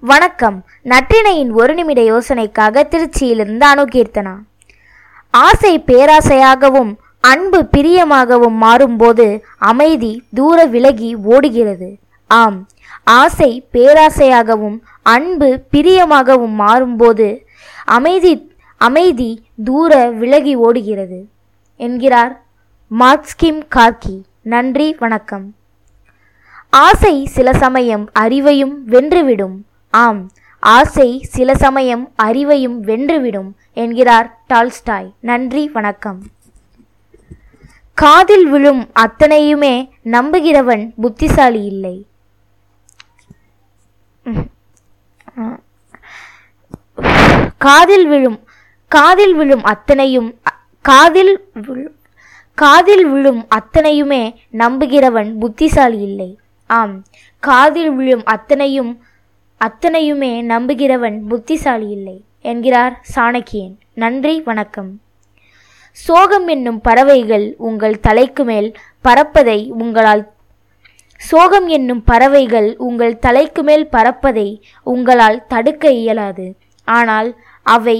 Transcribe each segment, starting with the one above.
வணக்கம். நற்றினையின் ஒரு நிமிட யோசனைக்காக திருச்சியிலிருந்து அணுகீர்த்தனா ஆசை பேராசையாகவும் அன்பு பிரியமாகவும் மாறும்போது அமைதி தூர விலகி ஓடுகிறது. ஆம். ஆசை பேராசையாகவும் அன்பு பிரியமாகவும் மாறும்போது அமைதி அமைதி தூர விலகி ஓடுகிறது. என்கிறார் மார்க்ஸ்கிம் கார்கி. நன்றி வணக்கம். ஆசை சில சமயம் அறிவையும் வென்றுவிடும். ஆம் ஆசை சில சமயம் அறிவையும் வென்றுவிடும் என்கிறார் டால்ஸ்டாய். நன்றி வணக்கம். காதில் விழும் அத்தனையுமே நம்புகிறவன் புத்திசாலி இல்லை. காதில் விழும் காதில் விழும் அத்தனையும் காதில் காதில் விழும் அத்தனையுமே நம்புகிறவன் புத்திசாலி இல்லை. ஆம். காதில் விழும் அத்தனையும் அத்தனையுமே நம்புகிறவன் புத்திசாலி இல்லை என்கிறார் சாணக்கியன். நன்றி வணக்கம். சோகம் என்னும் பறவைகள் உங்கள் தலைக்கு மேல் பறப்பதை உங்களால் சோகம் என்னும் பறவைகள் உங்கள் தலைக்கு மேல் பறப்பதை உங்களால் தடுக்க இயலாது. ஆனால் அவை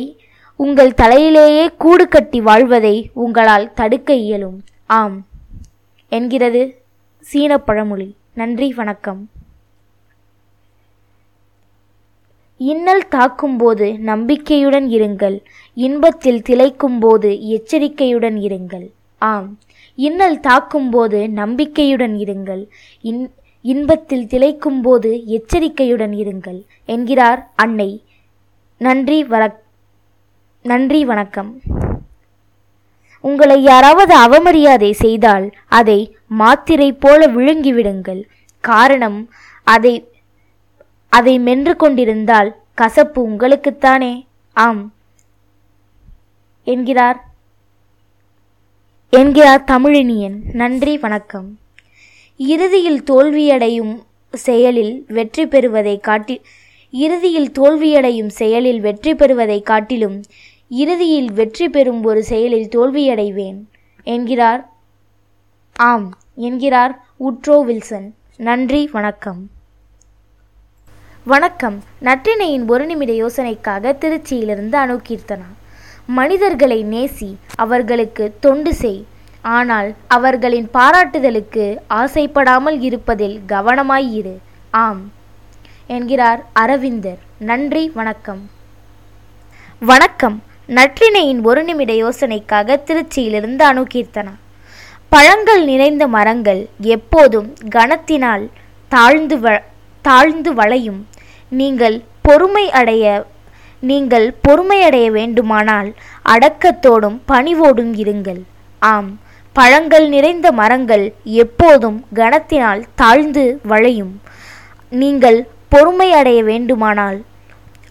உங்கள் தலையிலேயே கூடு கட்டி வாழ்வதை உங்களால் தடுக்க இயலும். ஆம். என்கிறது சீன பழமொழி நன்றி வணக்கம். இன்னல் தாக்கும்போது நம்பிக்கையுடன் இருங்கள். இன்பத்தில் திளைக்கும் போது எச்சரிக்கையுடன் இருங்கள். ஆம். இன்னல் தாக்கும்போது நம்பிக்கையுடன் இருங்கள். இன் இன்பத்தில் திளைக்கும்போது எச்சரிக்கையுடன் இருங்கள். என்கிறார் அன்னை. நன்றி வர நன்றி வணக்கம். உங்களை யாராவது அவமரியாதை செய்தால் அதை மாத்திரை போல விழுங்கிவிடுங்கள். காரணம் அதை அதை மென்று கொண்டிருந்தால் கசப்பு உங்களுக்குத்தானே? ஆம். என்கிறார் என்கிறார் தமிழினியன். நன்றி வணக்கம். இறுதியில் தோல்வியடையும் செயலில் வெற்றி பெறுவதை காட்டி இறுதியில் தோல்வியடையும் செயலில் வெற்றி பெறுவதை காட்டிலும் இறுதியில் வெற்றி பெறும் ஒரு செயலில் தோல்வியடைவேன் என்கிறார். ஆம் என்கிறார் உட்ரோ வில்சன். நன்றி வணக்கம். வணக்கம். நற்றினையின் ஒரு நிமிட யோசனைக்காக திருச்சியிலிருந்து அணுகீர்த்தனா மனிதர்களை நேசி அவர்களுக்கு தொண்டு செய். ஆனால் அவர்களின் பாராட்டுதலுக்கு ஆசைப்படாமல் இருப்பதில் கவனமாய் இரு. ஆம் என்கிறார் அரவிந்தர். நன்றி வணக்கம். வணக்கம். நற்றினையின் ஒரு நிமிட யோசனைக்காக திருச்சியிலிருந்து அணுகீர்த்தனா பழங்கள் நிறைந்த மரங்கள் எப்போதும் கனத்தினால் தாழ்ந்து வ தாழ்ந்து வளையும். நீங்கள் பொறுமை அடைய நீங்கள் பொறுமையடைய வேண்டுமானால் அடக்கத்தோடும் பணிவோடும் இருங்கள். ஆம் பழங்கள் நிறைந்த மரங்கள் எப்போதும் கனத்தினால் தாழ்ந்து வளையும். நீங்கள் பொறுமை அடைய வேண்டுமானால்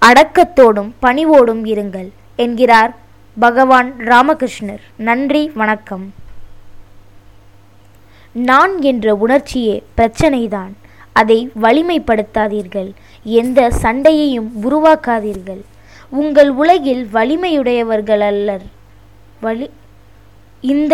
அடக்கத்தோடும் பணிவோடும் இருங்கள். என்கிறார் பகவான் ராமகிருஷ்ணர். நன்றி வணக்கம். நான் என்ற உணர்ச்சியே பிரச்சனைதான். அதை வலிமைப்படுத்தாதீர்கள். எந்த சண்டையையும் உருவாக்காதீர்கள். உங்கள் உலகில் வலிமையுடையவர்கள் அல்லர். வலி இந்த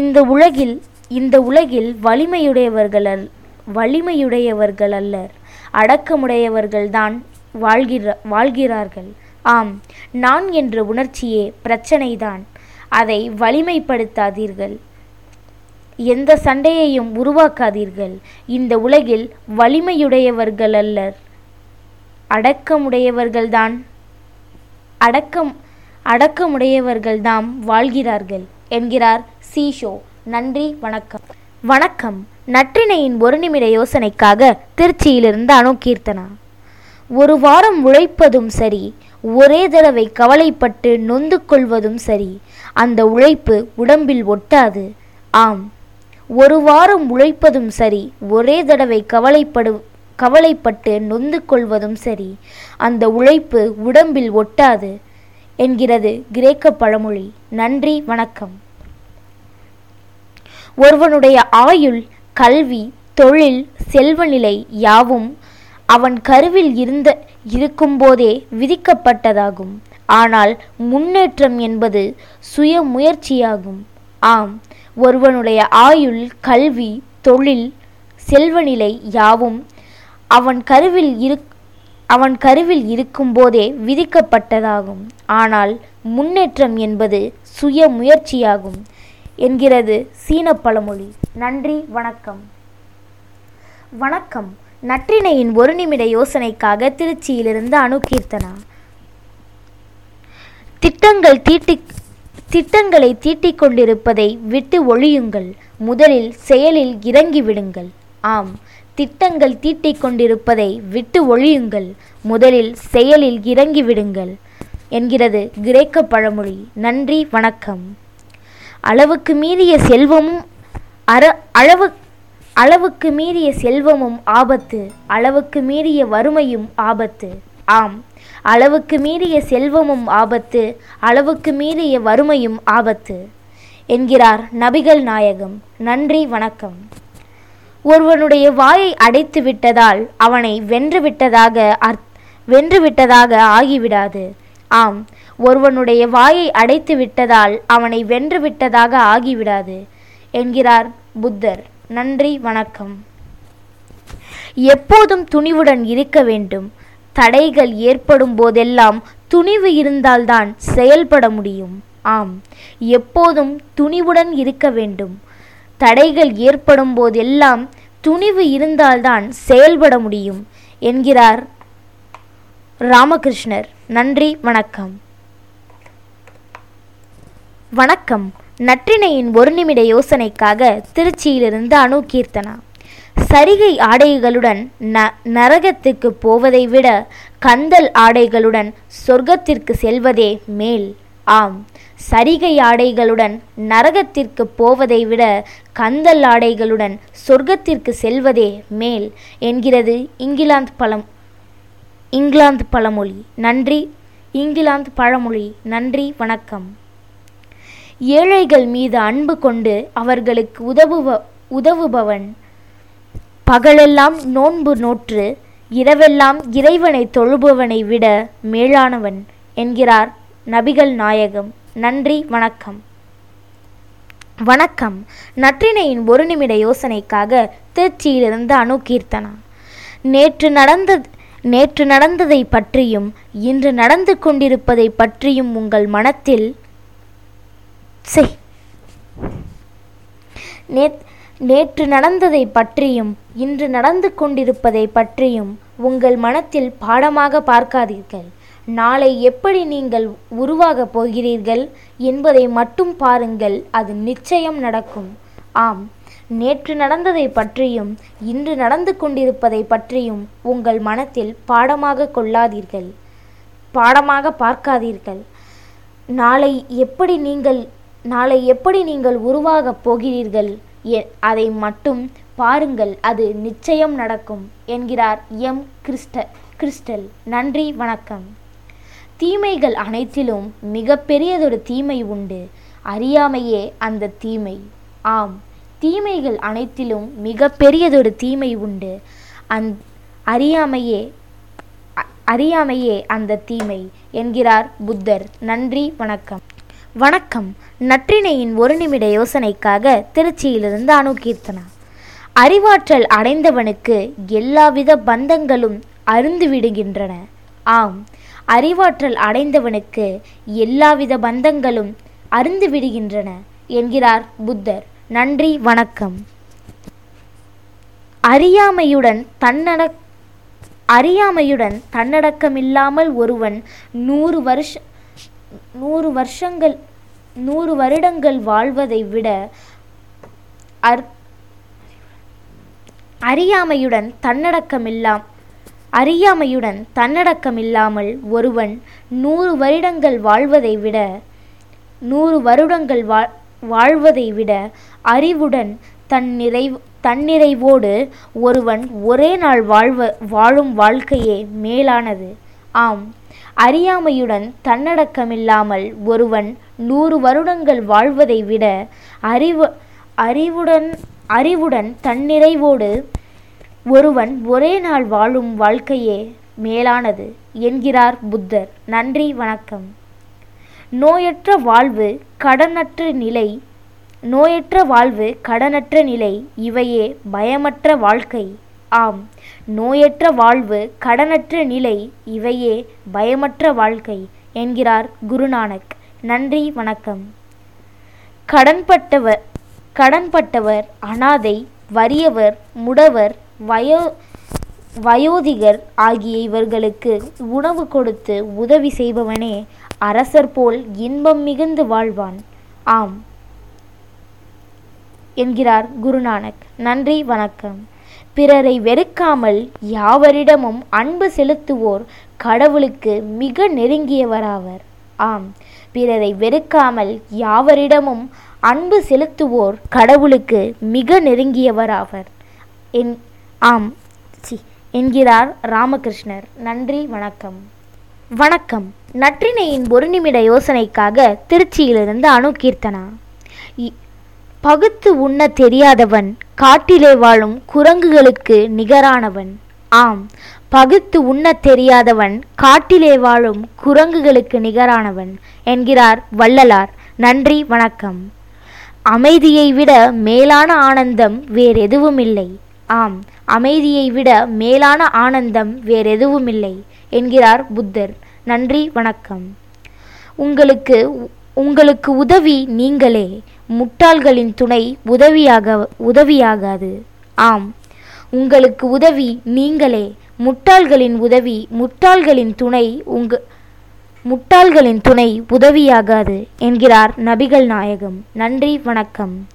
இந்த உலகில் இந்த உலகில் வலிமையுடையவர்கள் அல் வலிமையுடையவர்கள் அல்லர். அடக்கமுடையவர்கள்தான் வாழ்கிற வாழ்கிறார்கள். ஆம் நான் என்ற உணர்ச்சியே பிரச்சனைதான். அதை வலிமைப்படுத்தாதீர்கள். எந்த சண்டையையும் உருவாக்காதீர்கள். இந்த உலகில் வலிமையுடையவர்கள் அல்லர் அடக்கமுடையவர்கள்தான். அடக்கம் அடக்கமுடையவர்கள்தாம் வாழ்கிறார்கள் என்கிறார் சீஷோ. நன்றி வணக்கம். வணக்கம். நற்றினையின் ஒரு நிமிட யோசனைக்காக திருச்சியிலிருந்து அணுகீர்த்தனா ஒரு வாரம் உழைப்பதும் சரி ஒரே தடவை கவலைப்பட்டு நொந்து கொள்வதும் சரி. அந்த உழைப்பு உடம்பில் ஒட்டாது. ஆம். ஒரு வாரம் உழைப்பதும் சரி ஒரே தடவை கவலைப்படு கவலைப்பட்டு நொந்து கொள்வதும் சரி அந்த உழைப்பு உடம்பில் ஒட்டாது என்கிறது கிரேக்க பழமொழி. நன்றி வணக்கம். ஒருவனுடைய ஆயுள் கல்வி தொழில் செல்வநிலை யாவும் அவன் கருவில் இருந்த இருக்கும்போதே விதிக்கப்பட்டதாகும். ஆனால் முன்னேற்றம் என்பது சுய முயற்சியாகும் ஆம் ஒருவனுடைய ஆயுள் கல்வி தொழில் செல்வநிலை யாவும் அவன் கருவில் இரு அவன் கருவில் இருக்கும்போதே விதிக்கப்பட்டதாகும். ஆனால் முன்னேற்றம் என்பது சுய முயற்சியாகும் என்கிறது சீன பழமொழி நன்றி வணக்கம். வணக்கம். நற்றினையின் ஒரு நிமிட யோசனைக்காக திருச்சியிலிருந்து அணுகீர்த்தனா. திட்டங்கள் தீட்டி திட்டங்களை தீட்டிக் கொண்டிருப்பதை விட்டு ஒழியுங்கள். முதலில் செயலில் இறங்கி விடுங்கள். ஆம் திட்டங்கள் தீட்டிக் கொண்டிருப்பதை விட்டு ஒழியுங்கள். முதலில் செயலில் இறங்கி விடுங்கள் என்கிறது கிரேக்க பழமொழி. நன்றி வணக்கம். அளவுக்கு மீறிய செல்வமும் அற அளவு அளவுக்கு மீறிய செல்வமும் ஆபத்து அளவுக்கு மீறிய வறுமையும் ஆபத்து. ஆம் அளவுக்கு மீறிய செல்வமும் ஆபத்து அளவுக்கு மீறிய வறுமையும் ஆபத்து. என்கிறார் நபிகள் நாயகம். நன்றி வணக்கம். ஒருவனுடைய வாயை அடைத்து விட்டதால் அவனை வென்று விட்டதாக அர்த் வென்று விட்டதாக ஆகிவிடாது. ஆம் ஒருவனுடைய வாயை அடைத்து விட்டதால் அவனை வென்று விட்டதாக ஆகிவிடாது என்கிறார் புத்தர். நன்றி வணக்கம். எப்போதும் துணிவுடன் இருக்க வேண்டும். தடைகள் ஏற்படும் போதெல்லாம் துணிவு இருந்தால்தான் செயல்பட முடியும். ஆம் எப்போதும் துணிவுடன் இருக்க வேண்டும். தடைகள் ஏற்படும் போதெல்லாம் துணிவு இருந்தால்தான் செயல்பட முடியும் என்கிறார் ராமகிருஷ்ணர். நன்றி வணக்கம். வணக்கம். நற்றினையின் ஒரு நிமிட யோசனைக்காக திருச்சியிலிருந்து அணு கீர்த்தனா சரிகை ஆடைகளுடன் ந நரகத்துக்கு போவதை விட கந்தல் ஆடைகளுடன் சொர்க்கத்திற்கு செல்வதே மேல். ஆம் சரிகை ஆடைகளுடன் நரகத்திற்கு போவதை விட கந்தல் ஆடைகளுடன் சொர்க்கத்திற்கு செல்வதே மேல் என்கிறது இங்கிலாந்து பழம் இங்கிலாந்து பழமொழி. நன்றி இங்கிலாந்து பழமொழி. நன்றி வணக்கம். ஏழைகள் மீது அன்பு கொண்டு அவர்களுக்கு உதவுவ உதவுபவன். பகலெல்லாம் நோன்பு நோற்று இரவெல்லாம் இறைவனை தொழுபவனை விட மேலானவன் என்கிறார் நபிகள் நாயகம். நன்றி வணக்கம். வணக்கம். நற்றினையின் ஒரு நிமிட யோசனைக்காக திருச்சியிலிருந்து அணு கீர்த்தனா நேற்று நடந்த நேற்று நடந்ததை பற்றியும் இன்று நடந்து கொண்டிருப்பதை பற்றியும் உங்கள் மனத்தில் செய் நேத் நேற்று நடந்ததை பற்றியும் இன்று நடந்து கொண்டிருப்பதை பற்றியும் உங்கள் மனத்தில் பாடமாக பார்க்காதீர்கள். நாளை எப்படி நீங்கள் உருவாகப் போகிறீர்கள் என்பதை மட்டும் பாருங்கள் அது நிச்சயம் நடக்கும். ஆம் நேற்று நடந்ததை பற்றியும் இன்று நடந்து கொண்டிருப்பதை பற்றியும் உங்கள் மனத்தில் பாடமாக கொள்ளாதீர்கள். பாடமாக பார்க்காதீர்கள். நாளை எப்படி நீங்கள் நாளை எப்படி நீங்கள் உருவாகப் போகிறீர்கள்? எ- அதை மட்டும் பாருங்கள் அது நிச்சயம் நடக்கும் என்கிறார் எம். கிறிஸ்ட கிறிஸ்டல். நன்றி வணக்கம். தீமைகள் அனைத்திலும் மிக பெரியதொரு தீமை உண்டு. அறியாமையே அந்த தீமை. ஆம் தீமைகள் அனைத்திலும் மிக பெரியதொரு தீமை உண்டு. அந் அறியாமையே அறியாமையே அந்த தீமை என்கிறார் புத்தர். நன்றி வணக்கம். வணக்கம். நற்றினையின் ஒரு நிமிட யோசனைக்காக திருச்சியிலிருந்து அணு கீர்த்தனா அறிவாற்றல் அடைந்தவனுக்கு எல்லாவித பந்தங்களும் அருந்து விடுகின்றன. ஆம் அறிவாற்றல் அடைந்தவனுக்கு எல்லாவித பந்தங்களும் அருந்து விடுகின்றன என்கிறார் புத்தர். நன்றி வணக்கம். அறியாமையுடன் தன்னட அறியாமையுடன் தன்னடக்கமில்லாமல் ஒருவன் நூறு வருஷ நூறு வருஷங்கள் நூறு வருடங்கள் வாழ்வதை விட அர் அறியாமையுடன் தன்னடக்கமில்லாம் அறியாமையுடன் தன்னடக்கமில்லாமல் ஒருவன் நூறு வருடங்கள் வாழ்வதை விட நூறு வருடங்கள் வாழ் வாழ்வதை விட அறிவுடன் தன் நிறைவு தன்னிறைவோடு ஒருவன் ஒரே நாள் வாழ்வ வாழும் வாழ்க்கையே மேலானது. ஆம். அறியாமையுடன் தன்னடக்கமில்லாமல் ஒருவன் நூறு வருடங்கள் வாழ்வதை விட அறிவு அறிவுடன் அறிவுடன் தன்னிறைவோடு ஒருவன் ஒரே நாள் வாழும் வாழ்க்கையே மேலானது என்கிறார் புத்தர். நன்றி வணக்கம். நோயற்ற வாழ்வு கடனற்ற நிலை நோயற்ற வாழ்வு கடனற்ற நிலை இவையே பயமற்ற வாழ்க்கை. ஆம் நோயற்ற வாழ்வு கடனற்ற நிலை இவையே பயமற்ற வாழ்க்கை என்கிறார் குருநானக். நன்றி வணக்கம். கடன்பட்டவர் கடன்பட்டவர் அனாதை வறியவர் முடவர் வயோ வயோதிகர் ஆகிய இவர்களுக்கு உணவு கொடுத்து உதவி செய்பவனே அரசர் போல் இன்பம் மிகுந்து வாழ்வான். ஆம் என்கிறார் குருநானக். நன்றி வணக்கம். பிறரை வெறுக்காமல் யாவரிடமும் அன்பு செலுத்துவோர் கடவுளுக்கு மிக நெருங்கியவராவர். ஆம் பிறரை வெறுக்காமல் யாவரிடமும் அன்பு செலுத்துவோர் கடவுளுக்கு மிக நெருங்கியவராவர். என் ஆம் சி என்கிறார் ராமகிருஷ்ணர். நன்றி வணக்கம். வணக்கம். நற்றினையின் ஒரு நிமிட யோசனைக்காக திருச்சியிலிருந்து அணு கீர்த்தனா. இ- பகுத்து உண்ண தெரியாதவன் காட்டிலே வாழும் குரங்குகளுக்கு நிகரானவன். ஆம் பகுத்து உண்ண தெரியாதவன் காட்டிலே வாழும் குரங்குகளுக்கு நிகரானவன் என்கிறார் வள்ளலார். நன்றி வணக்கம். அமைதியை விட மேலான ஆனந்தம் வேறெதுவுமில்லை. ஆம் அமைதியை விட மேலான ஆனந்தம் வேறெதுவுமில்லை என்கிறார் புத்தர். நன்றி வணக்கம். உங்களுக்கு உங்களுக்கு உதவி நீங்களே. முட்டாள்களின் துணை உதவியாக உதவியாகாது. ஆம் உங்களுக்கு உதவி நீங்களே. முட்டாள்களின் உதவி முட்டாள்களின் துணை உங்க முட்டாள்களின் துணை உதவியாகாது என்கிறார் நபிகள் நாயகம். நன்றி வணக்கம்.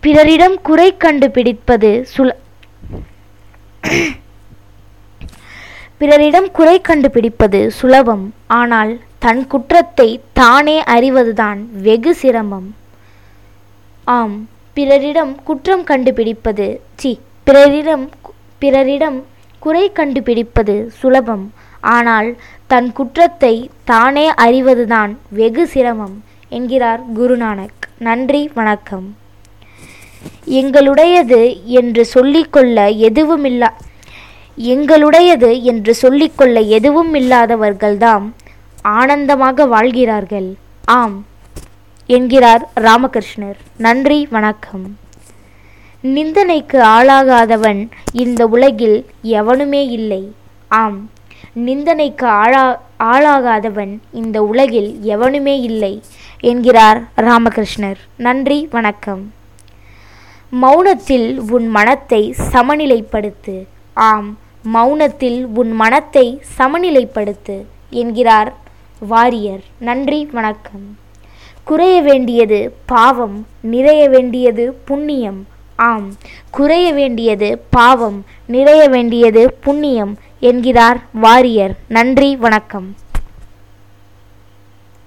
பிறரிடம் குறை கண்டுபிடிப்பது சுல பிறரிடம் குறை கண்டுபிடிப்பது சுலபம். ஆனால் தன் குற்றத்தை தானே அறிவதுதான் வெகு சிரமம். ஆம் பிறரிடம் குற்றம் கண்டுபிடிப்பது சி பிறரிடம் பிறரிடம் குறை கண்டுபிடிப்பது சுலபம். ஆனால் தன் குற்றத்தை தானே அறிவதுதான் வெகு சிரமம் என்கிறார் குருநானக். நன்றி வணக்கம். எங்களுடையது என்று சொல்லிக்கொள்ள எதுவுமில்லா எங்களுடையது என்று சொல்லிக்கொள்ள எதுவும் இல்லாதவர்கள்தாம் ஆனந்தமாக வாழ்கிறார்கள். ஆம் என்கிறார் ராமகிருஷ்ணர். நன்றி வணக்கம். நிந்தனைக்கு ஆளாகாதவன் இந்த உலகில் எவனுமே இல்லை. ஆம் நிந்தனைக்கு ஆளா ஆளாகாதவன் இந்த உலகில் எவனுமே இல்லை என்கிறார் ராமகிருஷ்ணர். நன்றி வணக்கம். மௌனத்தில் உன் மனத்தை சமநிலைப்படுத்து. ஆம் மௌனத்தில் உன் மனத்தை சமநிலைப்படுத்து என்கிறார் வாரியர் நன்றி வணக்கம். குறைய வேண்டியது பாவம் நிறைய வேண்டியது புண்ணியம். ஆம் குறைய வேண்டியது பாவம் நிறைய வேண்டியது புண்ணியம் என்கிறார் வாரியர். நன்றி வணக்கம்.